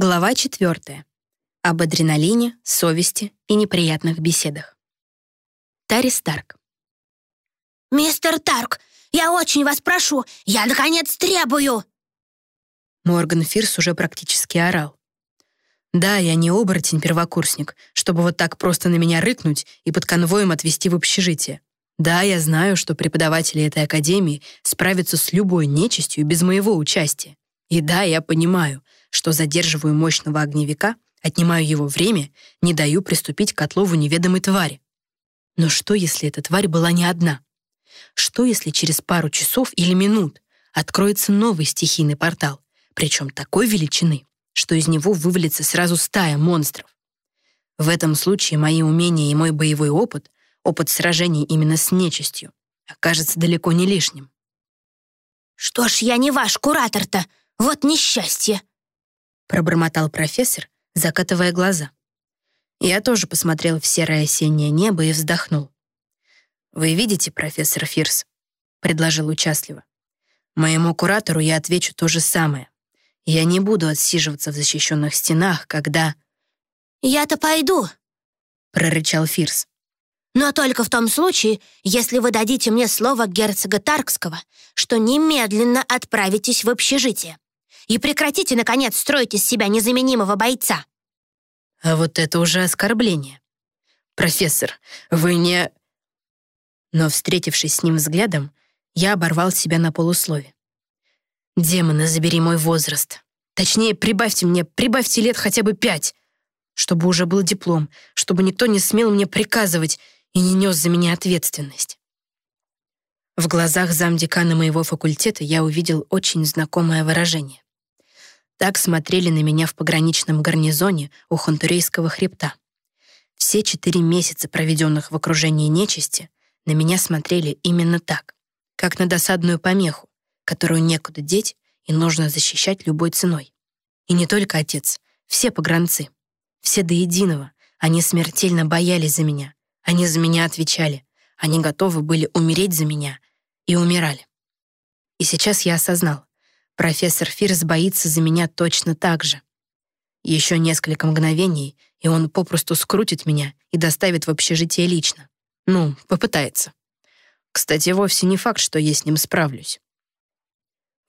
Глава 4. Об адреналине, совести и неприятных беседах. Тари Старк. «Мистер Тарк, я очень вас прошу, я, наконец, требую!» Морган Фирс уже практически орал. «Да, я не оборотень-первокурсник, чтобы вот так просто на меня рыкнуть и под конвоем отвезти в общежитие. Да, я знаю, что преподаватели этой академии справятся с любой нечистью без моего участия. И да, я понимаю, что задерживаю мощного огневика, отнимаю его время, не даю приступить к отлову неведомой твари. Но что, если эта тварь была не одна? Что, если через пару часов или минут откроется новый стихийный портал, причем такой величины, что из него вывалится сразу стая монстров? В этом случае мои умения и мой боевой опыт, опыт сражений именно с нечистью, окажется далеко не лишним. «Что ж я не ваш куратор-то? Вот несчастье!» Пробормотал профессор, закатывая глаза. Я тоже посмотрел в серое осеннее небо и вздохнул. «Вы видите, профессор Фирс?» — предложил участливо. «Моему куратору я отвечу то же самое. Я не буду отсиживаться в защищенных стенах, когда...» «Я-то пойду», — прорычал Фирс. «Но только в том случае, если вы дадите мне слово герцога Таркского, что немедленно отправитесь в общежитие и прекратите, наконец, строить из себя незаменимого бойца». А вот это уже оскорбление. «Профессор, вы не...» Но, встретившись с ним взглядом, я оборвал себя на полуслове. «Демоны, забери мой возраст. Точнее, прибавьте мне, прибавьте лет хотя бы пять, чтобы уже был диплом, чтобы никто не смел мне приказывать и не нес за меня ответственность». В глазах замдекана моего факультета я увидел очень знакомое выражение. Так смотрели на меня в пограничном гарнизоне у Хонтурейского хребта. Все четыре месяца, проведенных в окружении нечисти, на меня смотрели именно так, как на досадную помеху, которую некуда деть и нужно защищать любой ценой. И не только отец, все погранцы, все до единого, они смертельно боялись за меня, они за меня отвечали, они готовы были умереть за меня и умирали. И сейчас я осознал, Профессор Фирс боится за меня точно так же. Еще несколько мгновений, и он попросту скрутит меня и доставит в общежитие лично. Ну, попытается. Кстати, вовсе не факт, что я с ним справлюсь.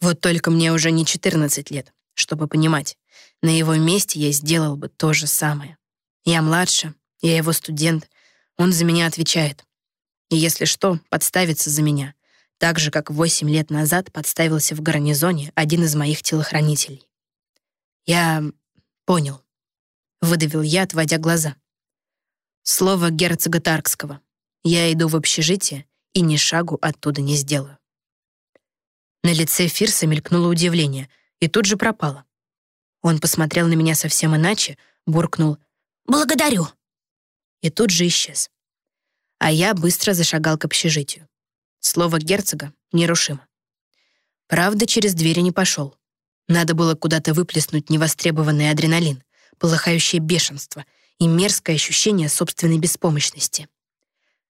Вот только мне уже не 14 лет, чтобы понимать. На его месте я сделал бы то же самое. Я младше, я его студент, он за меня отвечает. И если что, подставится за меня, так же, как восемь лет назад подставился в гарнизоне один из моих телохранителей. «Я понял», — выдавил я, отводя глаза. «Слово герцога Таркского. Я иду в общежитие и ни шагу оттуда не сделаю». На лице Фирса мелькнуло удивление и тут же пропало. Он посмотрел на меня совсем иначе, буркнул «Благодарю» и тут же исчез. А я быстро зашагал к общежитию. Слово герцога нерушимо. Правда, через двери не пошел. Надо было куда-то выплеснуть невостребованный адреналин, полыхающее бешенство и мерзкое ощущение собственной беспомощности.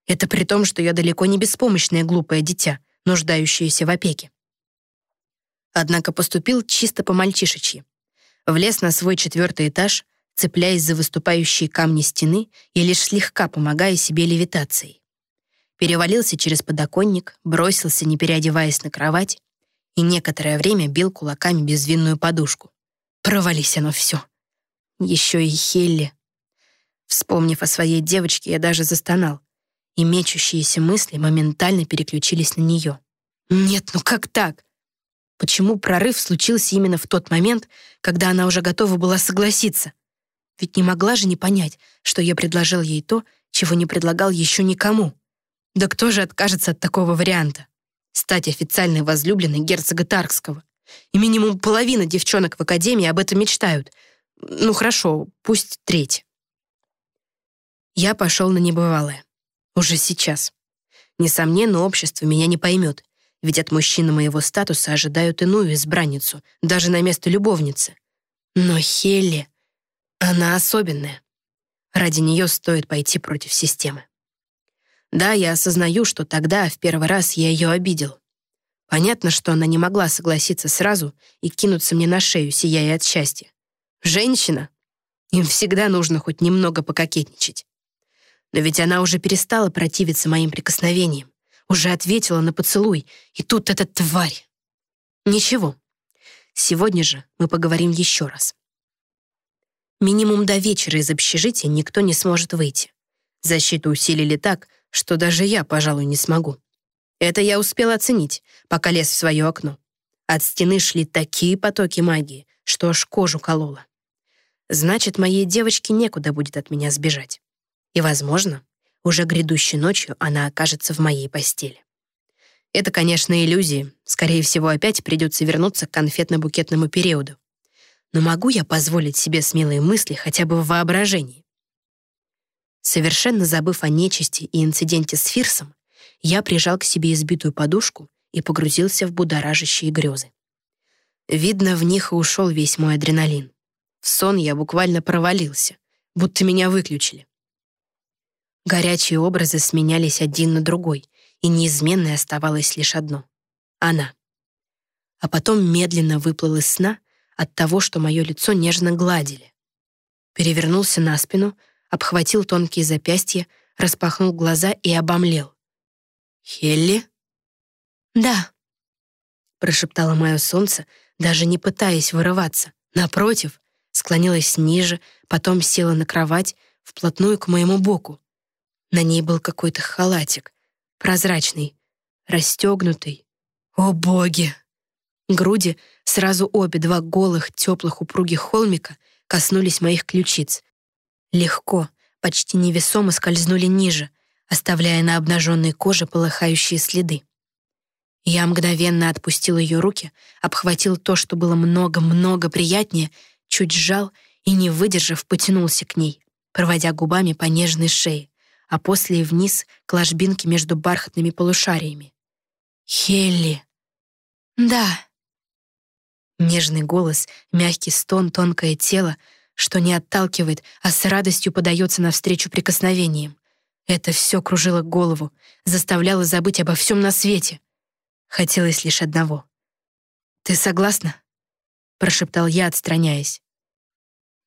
Это при том, что я далеко не беспомощное глупое дитя, нуждающееся в опеке. Однако поступил чисто по-мальчишечьи. Влез на свой четвертый этаж, цепляясь за выступающие камни стены и лишь слегка помогая себе левитацией перевалился через подоконник, бросился, не переодеваясь на кровать, и некоторое время бил кулаками безвинную подушку. Провались оно все. Еще и Хелли. Вспомнив о своей девочке, я даже застонал, и мечущиеся мысли моментально переключились на нее. Нет, ну как так? Почему прорыв случился именно в тот момент, когда она уже готова была согласиться? Ведь не могла же не понять, что я предложил ей то, чего не предлагал еще никому. Да кто же откажется от такого варианта? Стать официальной возлюбленной герцога Таркского. И минимум половина девчонок в академии об этом мечтают. Ну хорошо, пусть треть. Я пошел на небывалое. Уже сейчас. Несомненно, общество меня не поймет, ведь от мужчины моего статуса ожидают иную избранницу, даже на место любовницы. Но Хелли, она особенная. Ради нее стоит пойти против системы. Да, я осознаю, что тогда, в первый раз, я ее обидел. Понятно, что она не могла согласиться сразу и кинуться мне на шею, сияя от счастья. Женщина. Им всегда нужно хоть немного пококетничать. Но ведь она уже перестала противиться моим прикосновениям, уже ответила на поцелуй, и тут эта тварь. Ничего. Сегодня же мы поговорим еще раз. Минимум до вечера из общежития никто не сможет выйти. Защиту усилили так, что даже я, пожалуй, не смогу. Это я успел оценить, пока лез в свое окно. От стены шли такие потоки магии, что аж кожу кололо. Значит, моей девочке некуда будет от меня сбежать. И, возможно, уже грядущей ночью она окажется в моей постели. Это, конечно, иллюзии. Скорее всего, опять придется вернуться к конфетно-букетному периоду. Но могу я позволить себе смелые мысли хотя бы в воображении? Совершенно забыв о нечисти и инциденте с Фирсом, я прижал к себе избитую подушку и погрузился в будоражащие грезы. Видно, в них и ушел весь мой адреналин. В сон я буквально провалился, будто меня выключили. Горячие образы сменялись один на другой, и неизменной оставалось лишь одно — она. А потом медленно выплыл из сна от того, что мое лицо нежно гладили. Перевернулся на спину, обхватил тонкие запястья, распахнул глаза и обомлел. «Хелли?» «Да», — прошептало мое солнце, даже не пытаясь вырываться. Напротив, склонилась ниже, потом села на кровать, вплотную к моему боку. На ней был какой-то халатик, прозрачный, расстегнутый. О, боги! Груди, сразу обе два голых, теплых, упругих холмика коснулись моих ключиц. Легко, почти невесомо скользнули ниже, оставляя на обнаженной коже полыхающие следы. Я мгновенно отпустил ее руки, обхватил то, что было много-много приятнее, чуть сжал и, не выдержав, потянулся к ней, проводя губами по нежной шее а после и вниз к ложбинке между бархатными полушариями. «Хелли!» «Да!» Нежный голос, мягкий стон, тонкое тело, что не отталкивает, а с радостью подается навстречу прикосновениям. Это все кружило голову, заставляло забыть обо всем на свете. Хотелось лишь одного. «Ты согласна?» — прошептал я, отстраняясь.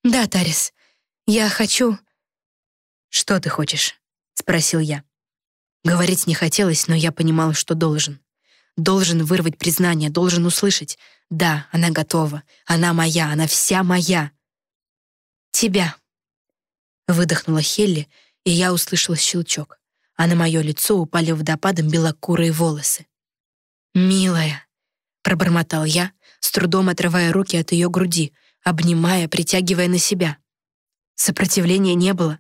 «Да, Тарис, я хочу...» «Что ты хочешь?» — спросил я. Говорить не хотелось, но я понимал, что должен. Должен вырвать признание, должен услышать. Да, она готова. Она моя, она вся моя. Тебя. Выдохнула Хелли, и я услышал щелчок, а на мое лицо упали водопадом белокурые волосы. «Милая», — пробормотал я, с трудом отрывая руки от ее груди, обнимая, притягивая на себя. Сопротивления не было.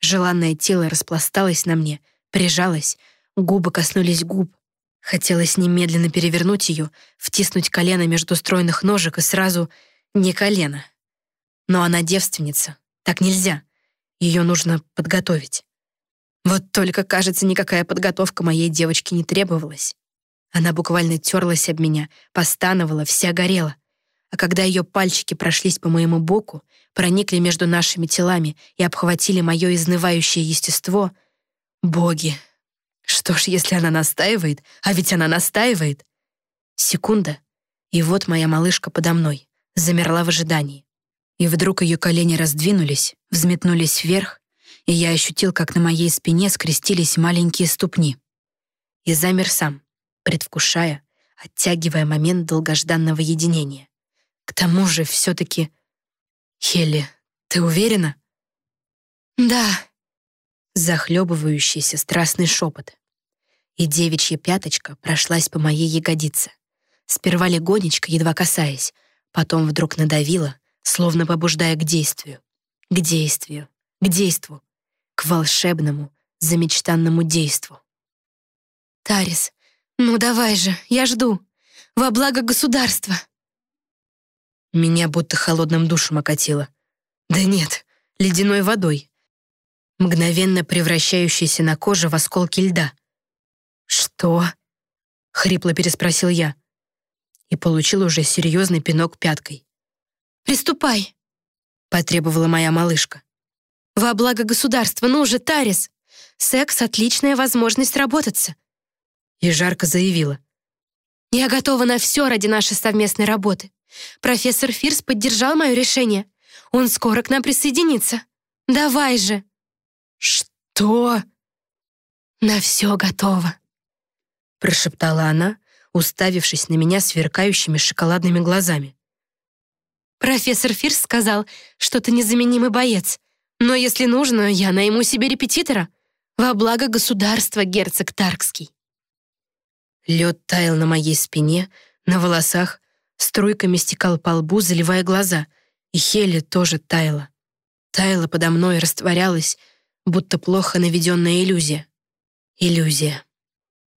Желанное тело распласталось на мне, прижалось, губы коснулись губ. Хотелось немедленно перевернуть ее, втиснуть колено между стройных ножек и сразу не колено. Но она девственница, так нельзя. Ее нужно подготовить. Вот только, кажется, никакая подготовка моей девочки не требовалась. Она буквально терлась об меня, постановала, вся горела. А когда ее пальчики прошлись по моему боку, проникли между нашими телами и обхватили мое изнывающее естество, боги, что ж, если она настаивает, а ведь она настаивает. Секунда, и вот моя малышка подо мной, замерла в ожидании. И вдруг ее колени раздвинулись, взметнулись вверх, и я ощутил, как на моей спине скрестились маленькие ступни. И замер сам, предвкушая, оттягивая момент долгожданного единения. К тому же все-таки... Хелли, ты уверена? Да. Захлебывающийся страстный шепот. И девичья пяточка прошлась по моей ягодице. Сперва легонечко, едва касаясь, потом вдруг надавила, словно побуждая к действию. К действию, к действу, к волшебному, замечтанному действу. «Тарис, ну давай же, я жду. Во благо государства!» Меня будто холодным душем окатило. Да нет, ледяной водой, мгновенно превращающейся на коже в осколки льда. «Что?» — хрипло переспросил я и получил уже серьезный пинок пяткой. «Приступай!» — потребовала моя малышка. «Во благо государства, ну же, Тарис! Секс — отличная возможность работаться!» И жарко заявила. «Я готова на все ради нашей совместной работы. Профессор Фирс поддержал мое решение. Он скоро к нам присоединится. Давай же!» «Что?» «На все готово», — прошептала она, уставившись на меня сверкающими шоколадными глазами. «Профессор Фирс сказал, что ты незаменимый боец, но если нужно, я найму себе репетитора. Во благо государства, герцог Таркский». Лед таял на моей спине, на волосах, струйками стекал по лбу, заливая глаза, и Хелли тоже таяла. Таяла подо мной, растворялась, будто плохо наведенная иллюзия. Иллюзия.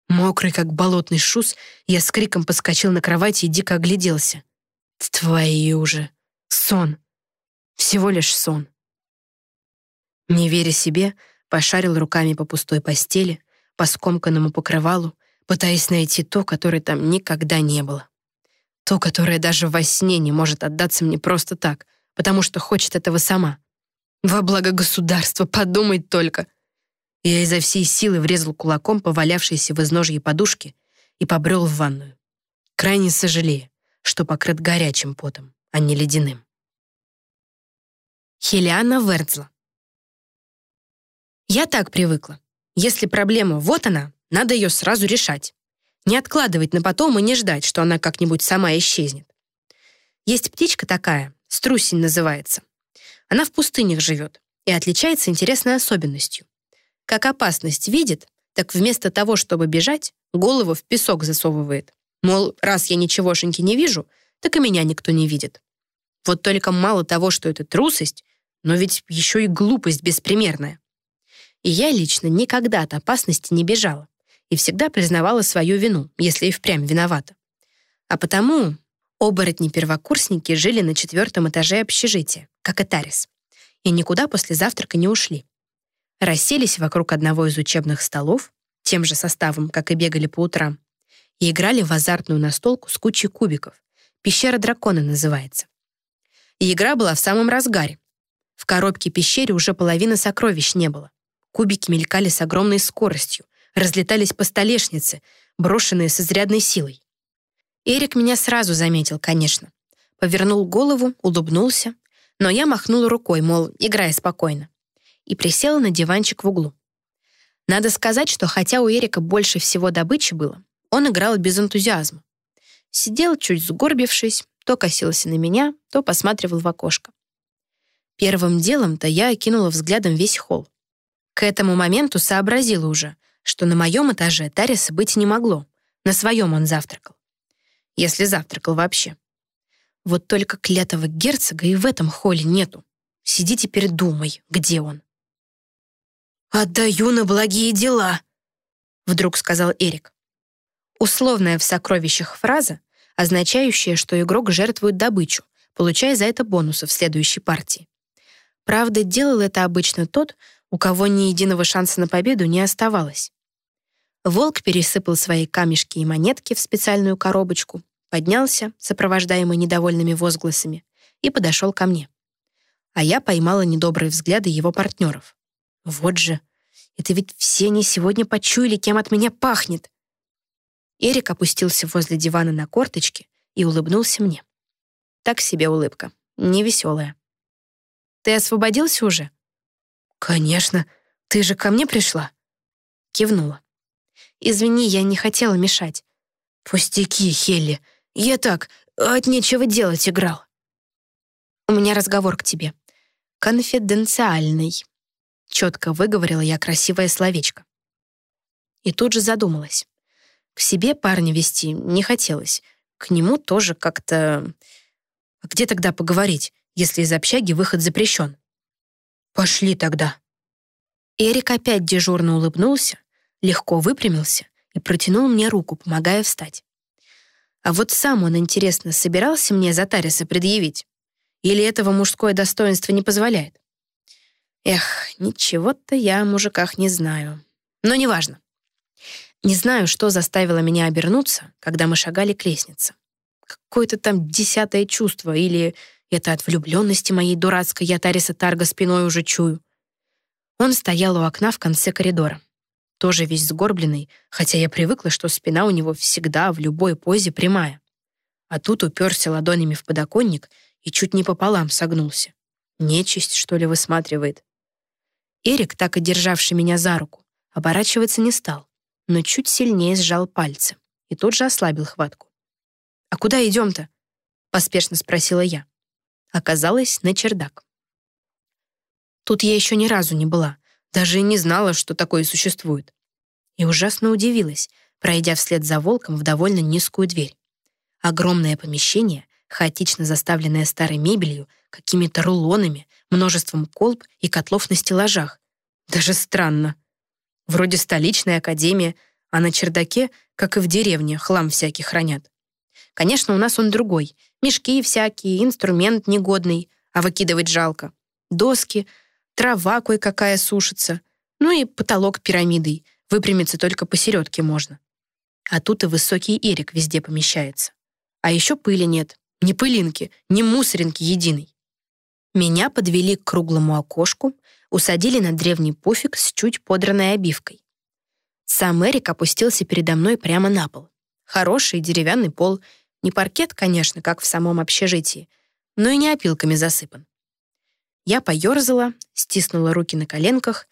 Мокрый, как болотный шус, я с криком подскочил на кровати и дико огляделся. Твою же! Сон! Всего лишь сон. Не веря себе, пошарил руками по пустой постели, по скомканному покрывалу, пытаясь найти то, которое там никогда не было. То, которое даже во сне не может отдаться мне просто так, потому что хочет этого сама. Во благо государства, подумать только. Я изо всей силы врезал кулаком по валявшейся в изножье подушке и побрел в ванную. Крайне сожалея, что покрыт горячим потом, а не ледяным. Хелиана Вердзла. Я так привыкла. Если проблема вот она, надо ее сразу решать. Не откладывать на потом и не ждать, что она как-нибудь сама исчезнет. Есть птичка такая, струсень называется. Она в пустынях живет и отличается интересной особенностью. Как опасность видит, так вместо того, чтобы бежать, голову в песок засовывает. Мол, раз я ничегошеньки не вижу, так и меня никто не видит. Вот только мало того, что это трусость, но ведь еще и глупость беспримерная. И я лично никогда от опасности не бежала и всегда признавала свою вину, если и впрямь виновата. А потому оборотни-первокурсники жили на четвертом этаже общежития, как и Тарис, и никуда после завтрака не ушли. Расселись вокруг одного из учебных столов, тем же составом, как и бегали по утрам, и играли в азартную настолку с кучей кубиков. «Пещера дракона» называется. И игра была в самом разгаре. В коробке пещере уже половины сокровищ не было. Кубики мелькали с огромной скоростью, разлетались по столешнице, брошенные с изрядной силой. Эрик меня сразу заметил, конечно. Повернул голову, улыбнулся, но я махнула рукой, мол, играй спокойно, и присела на диванчик в углу. Надо сказать, что хотя у Эрика больше всего добычи было, он играл без энтузиазма. Сидел, чуть сгорбившись, то косился на меня, то посматривал в окошко. Первым делом-то я окинула взглядом весь холл. К этому моменту сообразила уже, что на моем этаже Тариса быть не могло. На своем он завтракал. Если завтракал вообще. Вот только клятого герцога и в этом холле нету. Сиди теперь думай, где он. «Отдаю на благие дела», — вдруг сказал Эрик. Условная в сокровищах фраза, означающая, что игрок жертвует добычу, получая за это бонусы в следующей партии. Правда, делал это обычно тот, у кого ни единого шанса на победу не оставалось. Волк пересыпал свои камешки и монетки в специальную коробочку, поднялся, сопровождаемый недовольными возгласами, и подошел ко мне. А я поймала недобрые взгляды его партнеров. Вот же, это ведь все они сегодня почуяли, кем от меня пахнет. Эрик опустился возле дивана на корточки и улыбнулся мне. Так себе улыбка, невеселая. «Ты освободился уже?» «Конечно. Ты же ко мне пришла?» Кивнула. «Извини, я не хотела мешать». «Пустяки, Хелли. Я так, от нечего делать играл». «У меня разговор к тебе. Конфиденциальный», — четко выговорила я красивое словечко. И тут же задумалась. К себе парня вести не хотелось. К нему тоже как-то... А где тогда поговорить, если из общаги выход запрещен? «Пошли тогда». Эрик опять дежурно улыбнулся, легко выпрямился и протянул мне руку, помогая встать. А вот сам он, интересно, собирался мне за Тариса предъявить? Или этого мужское достоинство не позволяет? Эх, ничего-то я о мужиках не знаю. Но неважно. Не знаю, что заставило меня обернуться, когда мы шагали к лестнице. Какое-то там десятое чувство, или это от влюбленности моей дурацкой я Тариса Тарга спиной уже чую. Он стоял у окна в конце коридора тоже весь сгорбленный, хотя я привыкла, что спина у него всегда в любой позе прямая. А тут уперся ладонями в подоконник и чуть не пополам согнулся. Нечисть, что ли, высматривает. Эрик, так и державший меня за руку, оборачиваться не стал, но чуть сильнее сжал пальцы и тут же ослабил хватку. «А куда идем-то?» — поспешно спросила я. Оказалось, на чердак. Тут я еще ни разу не была, даже и не знала, что такое существует. И ужасно удивилась, пройдя вслед за волком в довольно низкую дверь. Огромное помещение, хаотично заставленное старой мебелью, какими-то рулонами, множеством колб и котлов на стеллажах. Даже странно. Вроде столичная академия, а на чердаке, как и в деревне, хлам всякий хранят. Конечно, у нас он другой. Мешки всякие, инструмент негодный, а выкидывать жалко. Доски, трава кое-какая сушится. Ну и потолок пирамидой. Выпрямиться только посередке можно. А тут и высокий эрик везде помещается. А еще пыли нет. Ни пылинки, ни мусоринки единой. Меня подвели к круглому окошку, усадили на древний пуфик с чуть подранной обивкой. Сам Эрик опустился передо мной прямо на пол. Хороший деревянный пол, не паркет, конечно, как в самом общежитии, но и не опилками засыпан. Я поёрзала, стиснула руки на коленках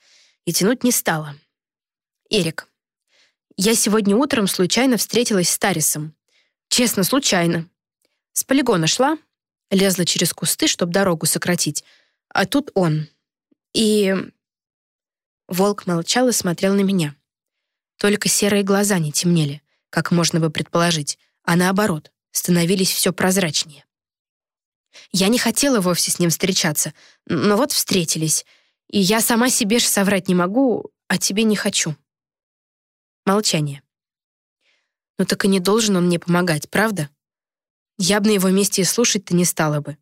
и тянуть не стала. «Эрик, я сегодня утром случайно встретилась с Тарисом. Честно, случайно. С полигона шла, лезла через кусты, чтобы дорогу сократить, а тут он. И... Волк молчал и смотрел на меня. Только серые глаза не темнели, как можно бы предположить, а наоборот, становились все прозрачнее. Я не хотела вовсе с ним встречаться, но вот встретились, и я сама себе ж соврать не могу, а тебе не хочу. Молчание. Ну так и не должен он мне помогать, правда? Я бы на его месте и слушать-то не стала бы.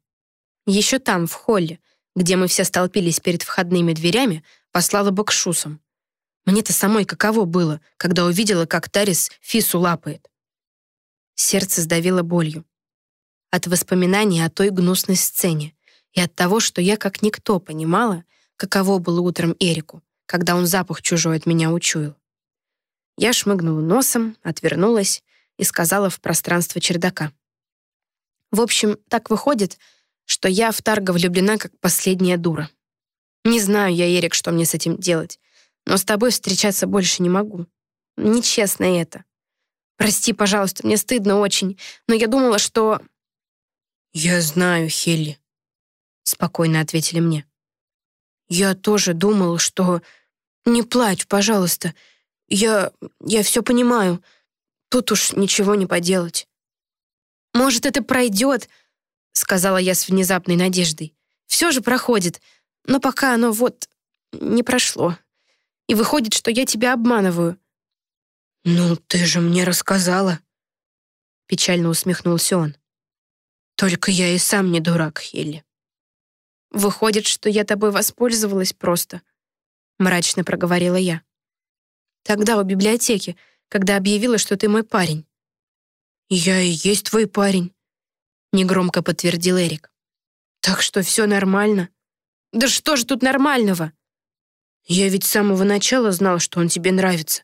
Еще там, в холле, где мы все столпились перед входными дверями, послала шусам. Мне-то самой каково было, когда увидела, как Тарис Фису лапает. Сердце сдавило болью. От воспоминаний о той гнусной сцене и от того, что я как никто понимала, каково было утром Эрику, когда он запах чужой от меня учуял. Я шмыгнула носом, отвернулась и сказала в пространство чердака. В общем, так выходит, что я в Тарга влюблена как последняя дура. Не знаю я, Эрик, что мне с этим делать, но с тобой встречаться больше не могу. Нечестно это. Прости, пожалуйста, мне стыдно очень, но я думала, что... «Я знаю, Хелли», — спокойно ответили мне. «Я тоже думал, что... Не плачь, пожалуйста. Я... я все понимаю. Тут уж ничего не поделать». «Может, это пройдет», — сказала я с внезапной надеждой. «Все же проходит, но пока оно вот не прошло. И выходит, что я тебя обманываю». «Ну, ты же мне рассказала», — печально усмехнулся он. «Только я и сам не дурак, Хелли». «Выходит, что я тобой воспользовалась просто», — мрачно проговорила я. «Тогда у библиотеки, когда объявила, что ты мой парень». «Я и есть твой парень», — негромко подтвердил Эрик. «Так что все нормально?» «Да что же тут нормального?» «Я ведь с самого начала знал, что он тебе нравится.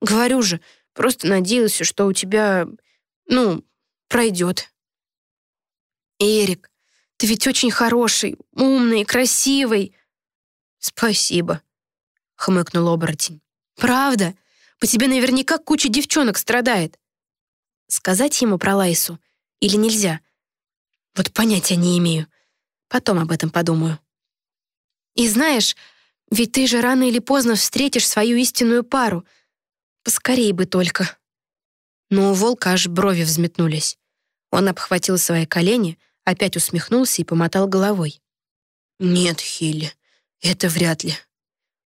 Говорю же, просто надеялся, что у тебя, ну, пройдет». «Эрик, ты ведь очень хороший, умный, красивый». «Спасибо», — хмыкнул оборотень. «Правда? По тебе наверняка куча девчонок страдает. Сказать ему про Лайсу или нельзя? Вот понятия не имею. Потом об этом подумаю. И знаешь, ведь ты же рано или поздно встретишь свою истинную пару. Поскорей бы только. Но у волка аж брови взметнулись. Он обхватил свои колени, опять усмехнулся и помотал головой. «Нет, Хилли, это вряд ли.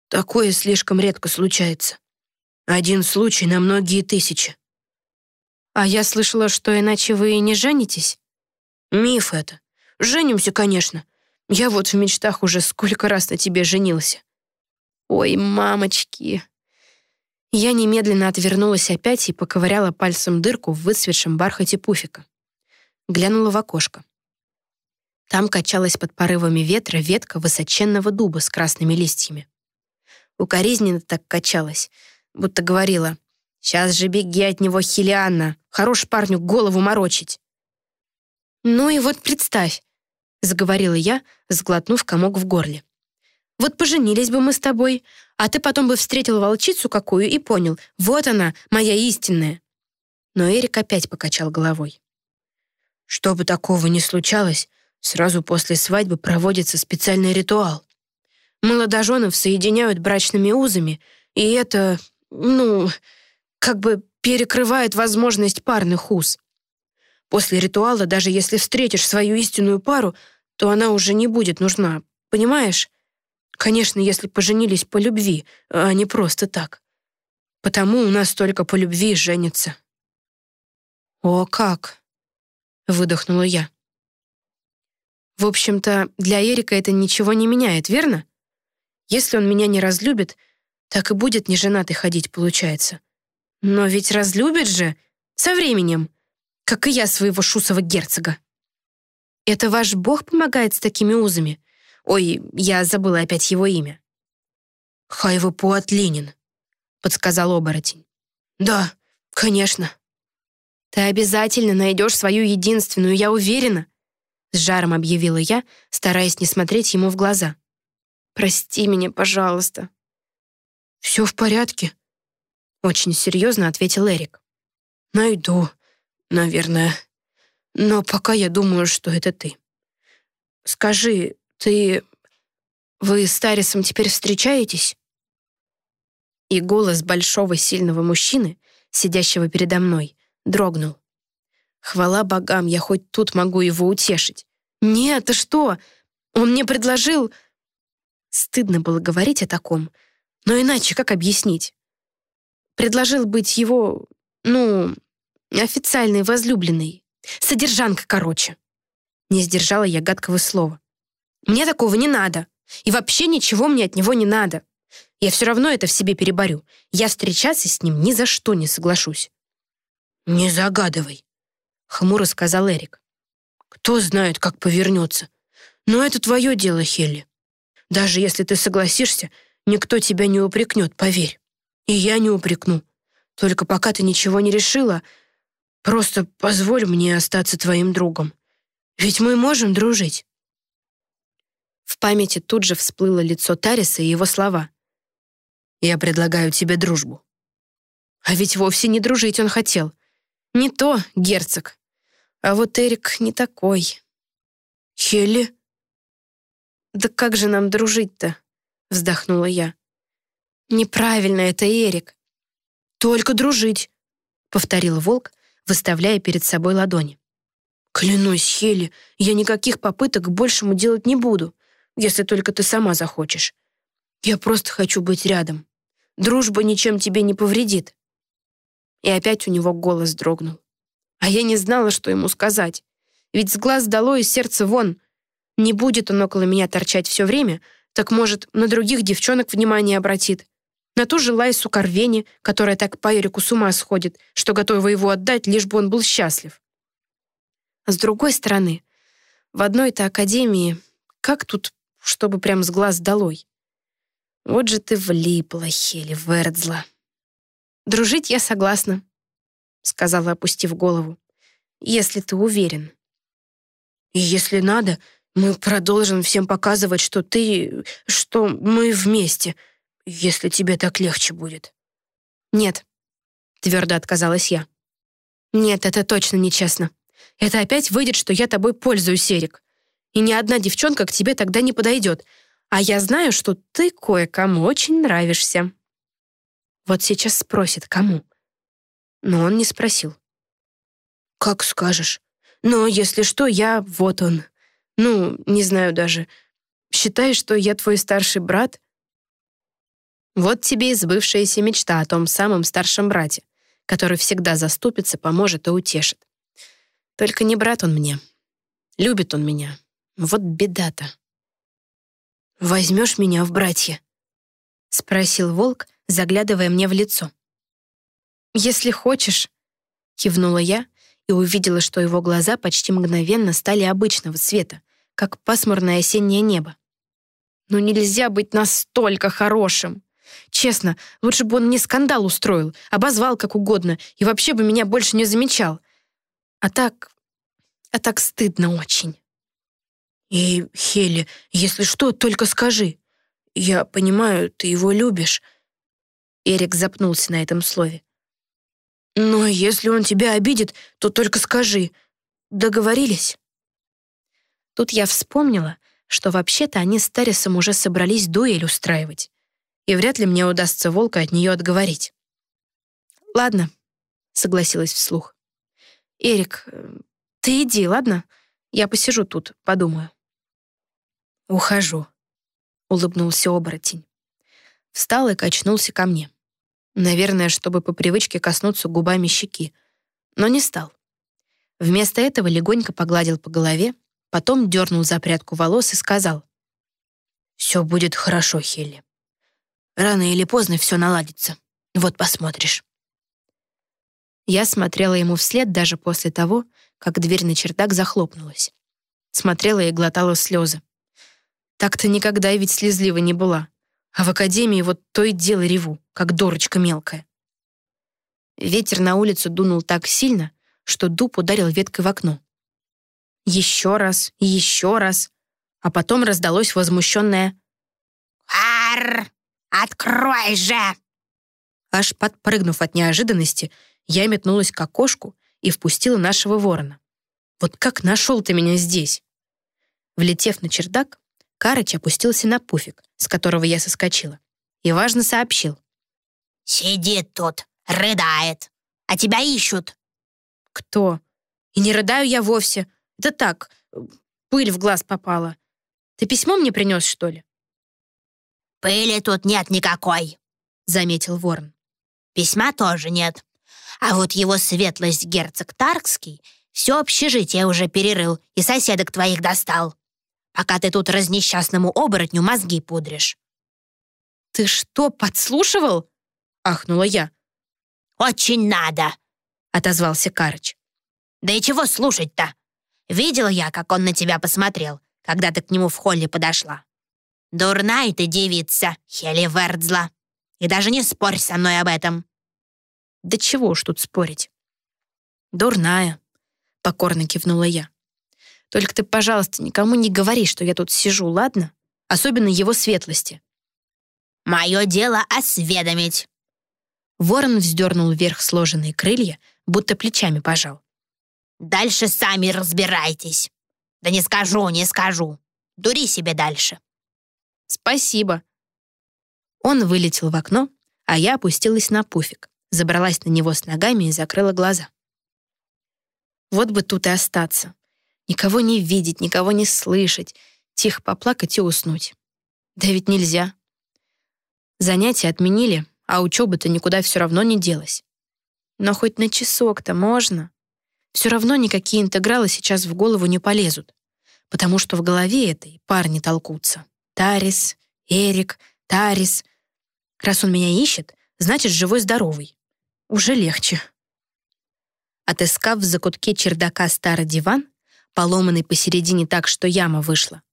Такое слишком редко случается. Один случай на многие тысячи. А я слышала, что иначе вы и не женитесь? Миф это. Женимся, конечно. Я вот в мечтах уже сколько раз на тебе женился. Ой, мамочки. Я немедленно отвернулась опять и поковыряла пальцем дырку в выцветшем бархате пуфика. Глянула в окошко. Там качалась под порывами ветра ветка высоченного дуба с красными листьями. Укоризненно так качалась, будто говорила «Сейчас же беги от него, Хелианна, Хорош парню голову морочить. Ну и вот представь, — заговорила я, сглотнув комок в горле. «Вот поженились бы мы с тобой, а ты потом бы встретил волчицу какую и понял, вот она, моя истинная». Но Эрик опять покачал головой. «Что бы такого ни случалось, сразу после свадьбы проводится специальный ритуал. Молодоженов соединяют брачными узами, и это, ну, как бы перекрывает возможность парных уз. После ритуала, даже если встретишь свою истинную пару, то она уже не будет нужна, понимаешь? Конечно, если поженились по любви, а не просто так. Потому у нас только по любви женятся. «О, как!» — выдохнула я. В общем-то, для Эрика это ничего не меняет, верно? Если он меня не разлюбит, так и будет неженатый ходить, получается. Но ведь разлюбит же со временем как и я своего шусова герцога. Это ваш бог помогает с такими узами? Ой, я забыла опять его имя. Хайва Пуат Ленин, подсказал оборотень. Да, конечно. Ты обязательно найдешь свою единственную, я уверена, с жаром объявила я, стараясь не смотреть ему в глаза. Прости меня, пожалуйста. Все в порядке, очень серьезно ответил Эрик. Найду наверное. Но пока я думаю, что это ты. Скажи, ты... Вы с Тарисом теперь встречаетесь?» И голос большого сильного мужчины, сидящего передо мной, дрогнул. Хвала богам, я хоть тут могу его утешить. «Нет, ты что? Он мне предложил...» Стыдно было говорить о таком, но иначе как объяснить? Предложил быть его, ну, Официальный возлюбленный. Содержанка, короче. Не сдержала я гадкого слова. Мне такого не надо. И вообще ничего мне от него не надо. Я все равно это в себе переборю. Я встречаться с ним ни за что не соглашусь. «Не загадывай», — хмуро сказал Эрик. «Кто знает, как повернется. Но это твое дело, Хелли. Даже если ты согласишься, никто тебя не упрекнет, поверь. И я не упрекну. Только пока ты ничего не решила, Просто позволь мне остаться твоим другом. Ведь мы можем дружить». В памяти тут же всплыло лицо Тариса и его слова. «Я предлагаю тебе дружбу». А ведь вовсе не дружить он хотел. Не то герцог. А вот Эрик не такой. «Хелли?» «Да как же нам дружить-то?» — вздохнула я. «Неправильно это, Эрик». «Только дружить», — повторил волк, выставляя перед собой ладони. «Клянусь, Хели, я никаких попыток к большему делать не буду, если только ты сама захочешь. Я просто хочу быть рядом. Дружба ничем тебе не повредит». И опять у него голос дрогнул. А я не знала, что ему сказать. Ведь с глаз дало и сердце вон. Не будет он около меня торчать все время, так, может, на других девчонок внимание обратит на ту же Лайсу Карвени, которая так по Эрику с ума сходит, что готова его отдать, лишь бы он был счастлив. С другой стороны, в одной-то академии, как тут, чтобы прям с глаз долой? Вот же ты влипла, Хели Вердзла. Дружить я согласна, сказала, опустив голову, если ты уверен. И если надо, мы продолжим всем показывать, что ты... что мы вместе — если тебе так легче будет». «Нет», — твердо отказалась я. «Нет, это точно нечестно. Это опять выйдет, что я тобой пользуюсь, Эрик. И ни одна девчонка к тебе тогда не подойдет. А я знаю, что ты кое-кому очень нравишься». Вот сейчас спросит, кому. Но он не спросил. «Как скажешь. Но если что, я вот он. Ну, не знаю даже. Считай, что я твой старший брат, вот тебе и сбывшаяся мечта о том самом старшем брате, который всегда заступится, поможет и утешит. Только не брат он мне. Любит он меня. Вот беда-то. «Возьмешь меня в братья?» — спросил волк, заглядывая мне в лицо. «Если хочешь», — кивнула я и увидела, что его глаза почти мгновенно стали обычного цвета, как пасмурное осеннее небо. «Ну нельзя быть настолько хорошим!» Честно, лучше бы он мне скандал устроил, обозвал как угодно и вообще бы меня больше не замечал. А так... а так стыдно очень. И, Хелли, если что, только скажи. Я понимаю, ты его любишь. Эрик запнулся на этом слове. Но если он тебя обидит, то только скажи. Договорились? Тут я вспомнила, что вообще-то они с Тарисом уже собрались дуэль устраивать, и вряд ли мне удастся волка от нее отговорить. «Ладно», — согласилась вслух. «Эрик, ты иди, ладно? Я посижу тут, подумаю». «Ухожу», — улыбнулся оборотень. Встал и качнулся ко мне. Наверное, чтобы по привычке коснуться губами щеки, но не стал. Вместо этого легонько погладил по голове, потом дернул за прядку волос и сказал. «Все будет хорошо, Хелли. Рано или поздно все наладится. Вот посмотришь». Я смотрела ему вслед даже после того, как дверь на чердак захлопнулась. Смотрела и глотала слезы. Так-то никогда ведь слезлива не была. А в академии вот то и дело реву, как дурочка мелкая. Ветер на улицу дунул так сильно, что дуб ударил веткой в окно. Еще раз, еще раз. А потом раздалось возмущенное «Ар! Открой же!» Аж подпрыгнув от неожиданности, я метнулась к окошку и впустила нашего ворона. «Вот как нашел ты меня здесь?» Влетев на чердак, Карыч опустился на пуфик, с которого я соскочила, и важно сообщил. «Сидит тут, рыдает, а тебя ищут». «Кто? И не рыдаю я вовсе. Это так, пыль в глаз попала. Ты письмо мне принес, что ли?» «Пыли тут нет никакой», — заметил ворон. «Письма тоже нет. А вот его светлость герцог Таркский все общежитие уже перерыл и соседок твоих достал пока ты тут разнесчастному оборотню мозги пудришь». «Ты что, подслушивал?» — ахнула я. «Очень надо», — отозвался Карыч. «Да и чего слушать-то? Видел я, как он на тебя посмотрел, когда ты к нему в холле подошла. Дурная ты девица, Хели Вердзла. И даже не спорь со мной об этом». «Да чего уж тут спорить?» «Дурная», — покорно кивнула я. Только ты, пожалуйста, никому не говори, что я тут сижу, ладно? Особенно его светлости». «Мое дело осведомить». Ворон вздернул вверх сложенные крылья, будто плечами пожал. «Дальше сами разбирайтесь. Да не скажу, не скажу. Дури себе дальше». «Спасибо». Он вылетел в окно, а я опустилась на пуфик, забралась на него с ногами и закрыла глаза. Вот бы тут и остаться. Никого не видеть, никого не слышать, тихо поплакать и уснуть. Да ведь нельзя. Занятия отменили, а учеба-то никуда все равно не делась. Но хоть на часок-то можно. Все равно никакие интегралы сейчас в голову не полезут, потому что в голове этой парни толкутся. Тарис, Эрик, Тарис. Раз он меня ищет, значит, живой-здоровый. Уже легче. Отыскав в закутке чердака старый диван, поломанный посередине так, что яма вышла.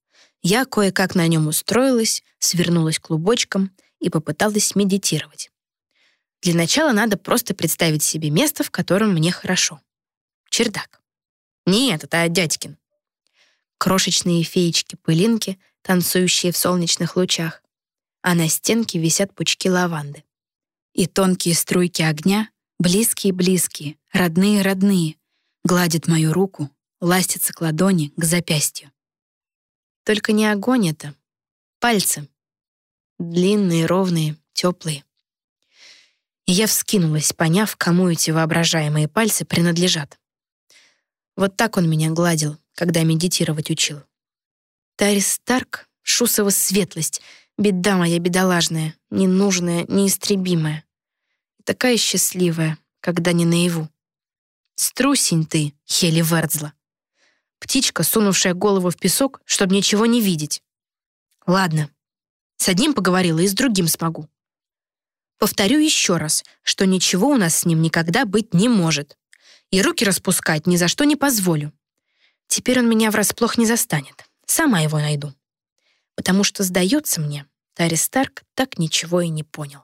Я кое-как на нем устроилась, свернулась клубочком и попыталась медитировать. Для начала надо просто представить себе место, в котором мне хорошо. Чердак. Нет, это дядькин. Крошечные феечки-пылинки, танцующие в солнечных лучах, а на стенке висят пучки лаванды. И тонкие струйки огня, близкие-близкие, родные-родные, гладят мою руку, ластится к ладони, к запястью. Только не огонь это, пальцы. Длинные, ровные, теплые. И я вскинулась, поняв, кому эти воображаемые пальцы принадлежат. Вот так он меня гладил, когда медитировать учил. Тарис Старк, Шусова светлость, беда моя бедолажная, ненужная, неистребимая. Такая счастливая, когда не наяву. Струсень ты, Хели Вердзла. Птичка, сунувшая голову в песок, чтобы ничего не видеть. Ладно, с одним поговорила и с другим смогу. Повторю еще раз, что ничего у нас с ним никогда быть не может. И руки распускать ни за что не позволю. Теперь он меня врасплох не застанет. Сама его найду. Потому что, сдается мне, Тарри Старк так ничего и не понял.